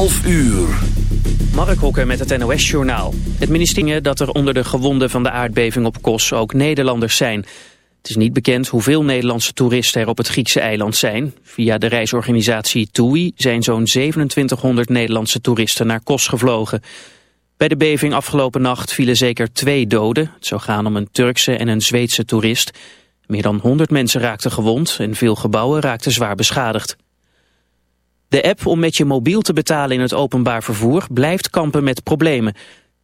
11 uur. Mark Hokker met het NOS-journaal. Het ministerie dat er onder de gewonden van de aardbeving op Kos ook Nederlanders zijn. Het is niet bekend hoeveel Nederlandse toeristen er op het Griekse eiland zijn. Via de reisorganisatie TUI zijn zo'n 2700 Nederlandse toeristen naar Kos gevlogen. Bij de beving afgelopen nacht vielen zeker twee doden. Het zou gaan om een Turkse en een Zweedse toerist. Meer dan 100 mensen raakten gewond en veel gebouwen raakten zwaar beschadigd. De app om met je mobiel te betalen in het openbaar vervoer blijft kampen met problemen.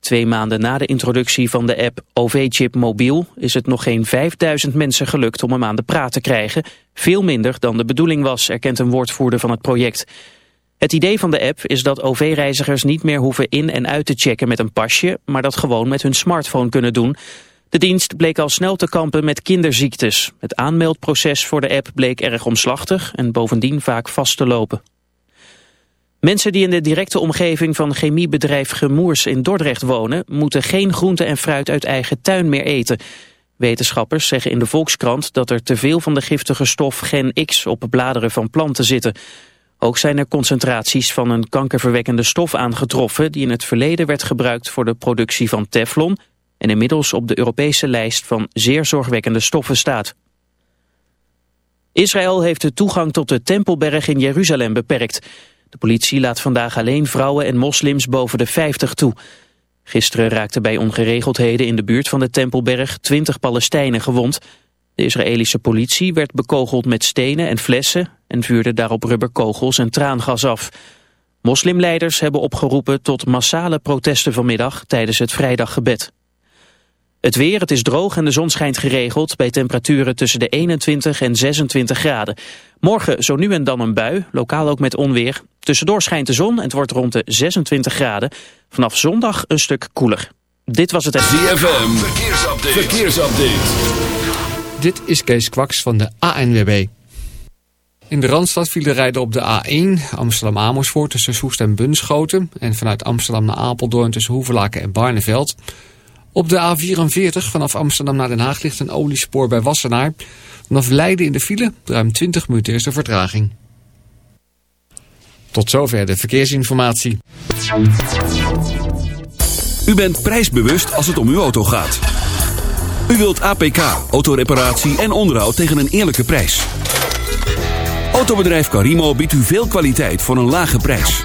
Twee maanden na de introductie van de app OV-chip mobiel is het nog geen 5000 mensen gelukt om hem aan de praat te krijgen. Veel minder dan de bedoeling was, erkent een woordvoerder van het project. Het idee van de app is dat OV-reizigers niet meer hoeven in- en uit te checken met een pasje, maar dat gewoon met hun smartphone kunnen doen. De dienst bleek al snel te kampen met kinderziektes. Het aanmeldproces voor de app bleek erg omslachtig en bovendien vaak vast te lopen. Mensen die in de directe omgeving van chemiebedrijf Gemoers in Dordrecht wonen... moeten geen groente en fruit uit eigen tuin meer eten. Wetenschappers zeggen in de Volkskrant dat er te veel van de giftige stof Gen X op bladeren van planten zitten. Ook zijn er concentraties van een kankerverwekkende stof aangetroffen... die in het verleden werd gebruikt voor de productie van teflon... en inmiddels op de Europese lijst van zeer zorgwekkende stoffen staat. Israël heeft de toegang tot de Tempelberg in Jeruzalem beperkt... De politie laat vandaag alleen vrouwen en moslims boven de 50 toe. Gisteren raakten bij ongeregeldheden in de buurt van de Tempelberg 20 Palestijnen gewond. De Israëlische politie werd bekogeld met stenen en flessen en vuurde daarop rubberkogels en traangas af. Moslimleiders hebben opgeroepen tot massale protesten vanmiddag tijdens het vrijdaggebed. Het weer, het is droog en de zon schijnt geregeld bij temperaturen tussen de 21 en 26 graden. Morgen zo nu en dan een bui, lokaal ook met onweer. Tussendoor schijnt de zon en het wordt rond de 26 graden. Vanaf zondag een stuk koeler. Dit was het... ZFM, verkeersupdate. verkeersupdate. Dit is Kees Kwaks van de ANWB. In de Randstad viel de rijder op de A1 Amsterdam-Amersfoort tussen Soest en Bunschoten... en vanuit Amsterdam naar Apeldoorn tussen Hoevelaken en Barneveld... Op de A44 vanaf Amsterdam naar Den Haag ligt een oliespoor bij Wassenaar. Vanaf Leiden in de file, ruim 20 minuten is vertraging. Tot zover de verkeersinformatie. U bent prijsbewust als het om uw auto gaat. U wilt APK, autoreparatie en onderhoud tegen een eerlijke prijs. Autobedrijf Carimo biedt u veel kwaliteit voor een lage prijs.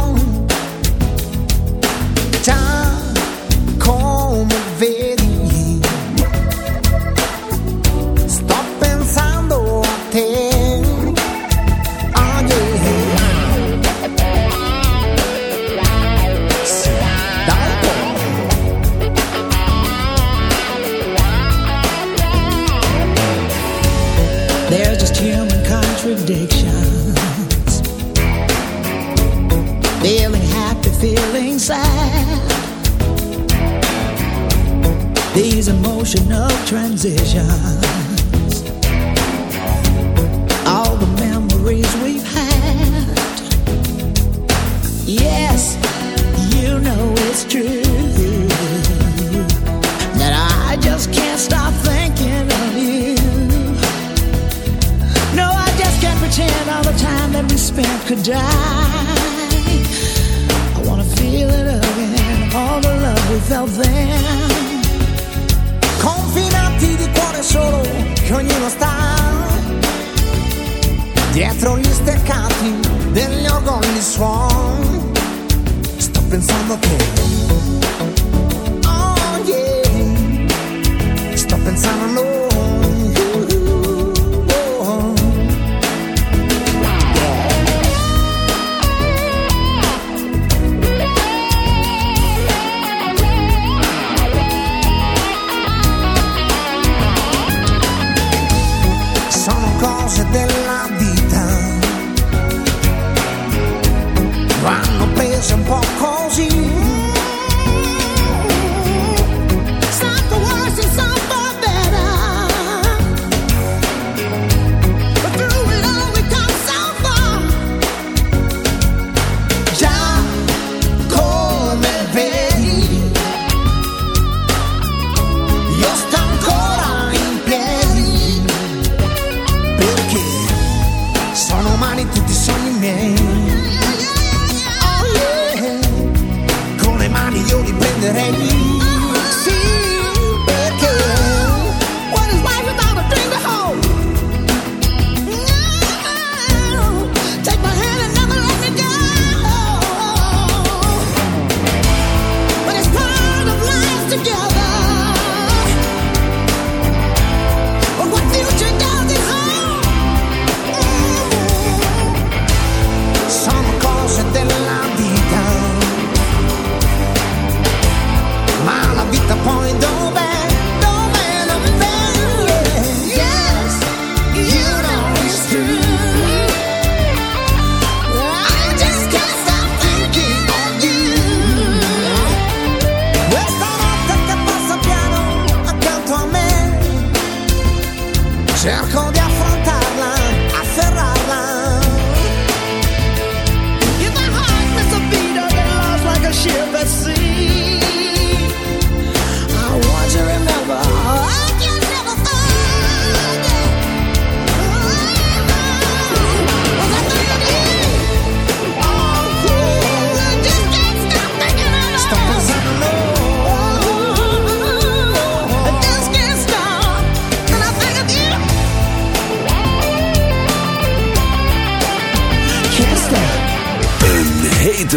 transition.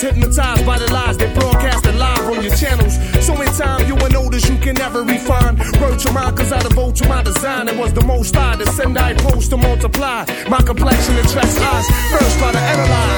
hypnotized by the lies they broadcasted live on your channels. So in time, you will notice you can never refine. Wrote your mind, cause I devote to my design. It was the most I to send I post to multiply. My complexion attracts eyes, first try to analyze.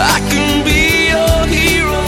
I can be your hero,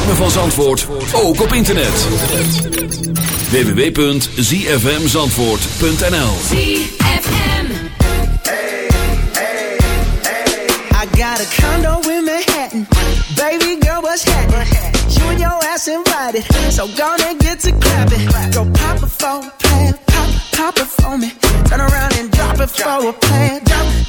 Ritme van Zandvoort, ook op internet. www.zfmzandvoort.nl I got a condo in Manhattan. Baby girl, what's happening? You and your ass invited. So gonna get to clapping. Go pop it for a plan. Pop, pop it for me. Turn around and drop it for a plan.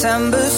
September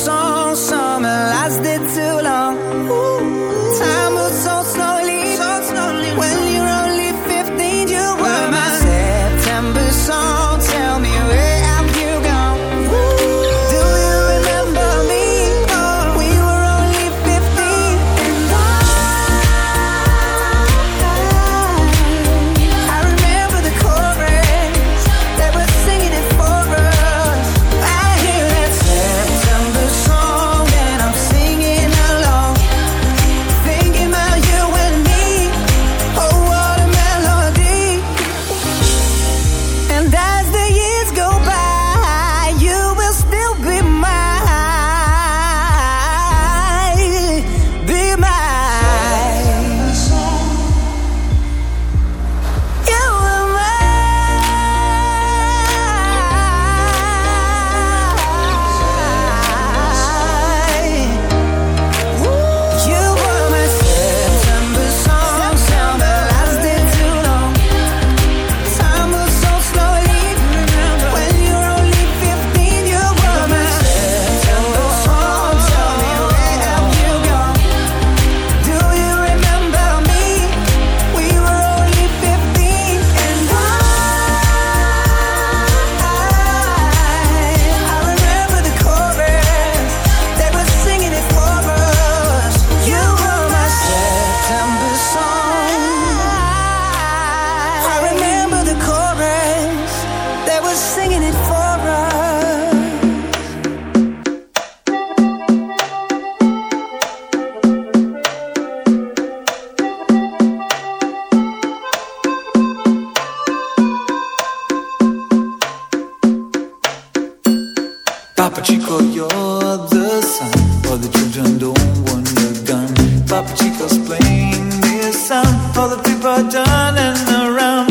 explain this sound for the people turning around.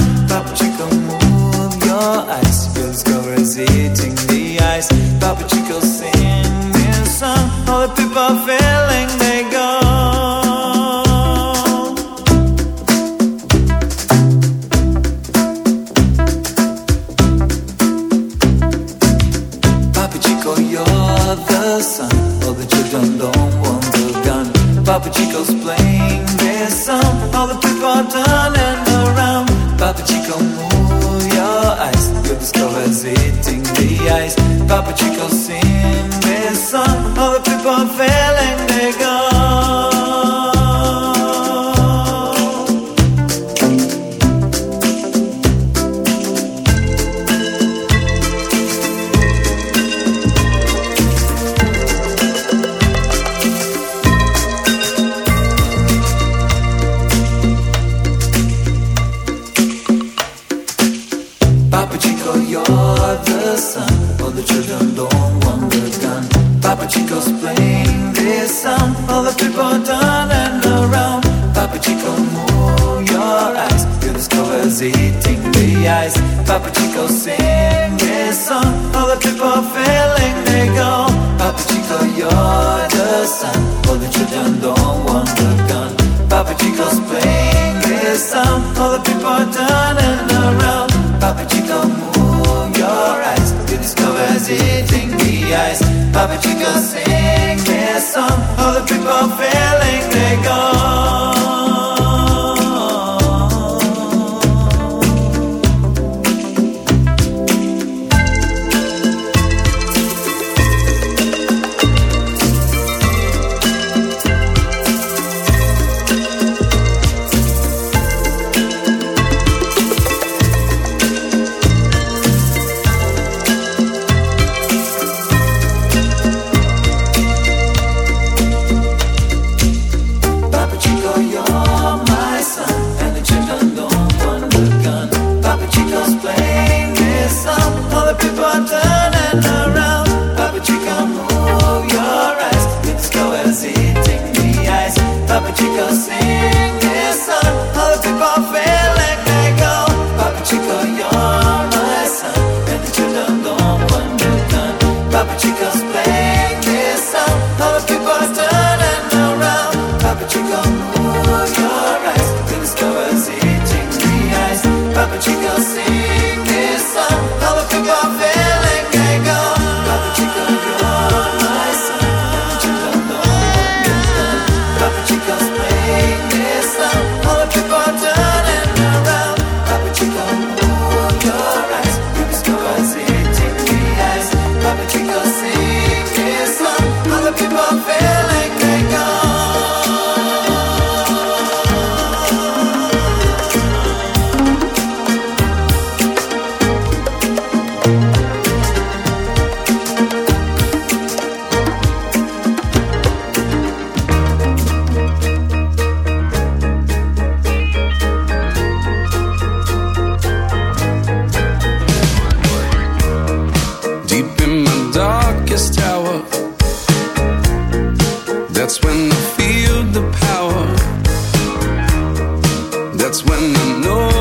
Move your eyes. Go the ice. This song. All the people feeling they That's when I know.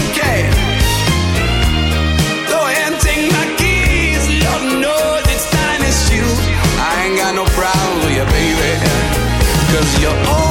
Cause you're all